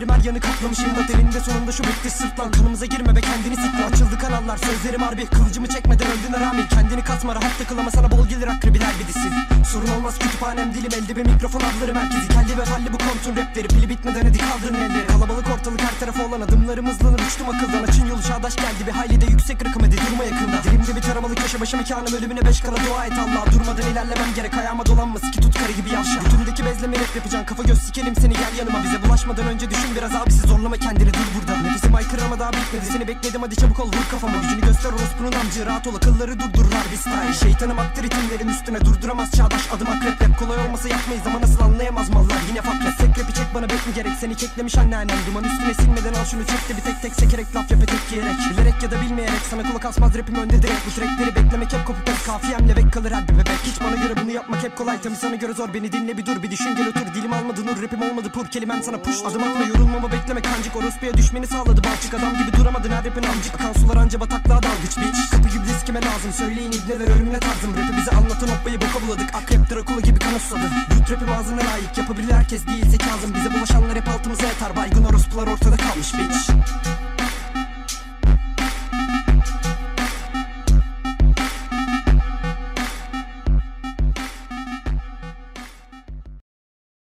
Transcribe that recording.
Sözlerim her yanı kaplamış imdat elinde sonunda şu bitti sırtlan Kanımıza girme be kendini sıkma Açıldı kanallar sözlerim harbi. Kılıcımı çekmeden öldün rağmen Kendini kasma rahat takılama. Sana bol gelir akrebiler bir disil Sorun olmaz kütüphanem dilim elde bir mikrofon adları merkezi. Kelli ve falli bu kontun rapleri. Pili bitmeden hadi kaldırın elleri. Kalabalık ortalık her tarafa olan adımlarım hızlanır. Uçtum akıldan açın yolu çağdaş geldi Bir hayli de yüksek rakım hadi durma yakında Köşe başı mekanım ölümüne beş kala dua et Allah. Durmadan ilerlemem gerek. Ayağıma dolanma Siki tut karı gibi yavşa. Bütündeki bezleme rap yapacaksın. Kafa göz sikelim seni gel yanıma. Bize bulaşmadan önce düşün biraz abisi zorlama kendini dur burada. Nefesim aykırı daha bitmedi. Seni bekledim hadi çabuk ol vur kafama. Gücünü göster orospunun amcı. Rahat ol akılları durdururlar bir style. Şeytanım aktı ritimlerin üstüne durduramaz çağdaş adım. Akrep rap Kolay olmasa yapmayız ama nasıl anlayamaz mallar. Yine fakret Tek rapi çek bana bek gerek? Seni keklemiş anneannem. Duman üstüne silmeden al şunu. Çek de bir tek tek sekerek laf yap etek giyerek Bilerek ya da bilmeyerek sana kulak asmaz rapim önde direkt. Bu trackleri beklemek hep copy paste kafiyemle kalır her bir bebek. Hiç bana göre bunu yapmak hep kolay. Tabi sana göre zor. Beni dinle bir dur bir düşün gel otur. Dilim almadı nur rapim olmadı. Pur kelimem sana push. Adım atma yorulmama bekleme. Kancık orospuya düşmeni sağladı balçık Adam gibi duramadın. Her rapin amcık. Akan sular anca bataklığa dalgıç bitch Gibi kime lazım. Söyleyin ibneler ölümüne tarzım. Rapi bize anlatan hopbayı boka buladık Akrep Drakula gibi kana susadı Yut rapim ağzına layık. Yapabilir herkes değilse kazım. Bize bulaşanlar hep altımıza yatar. Baygın orospular ortada kalmış bitch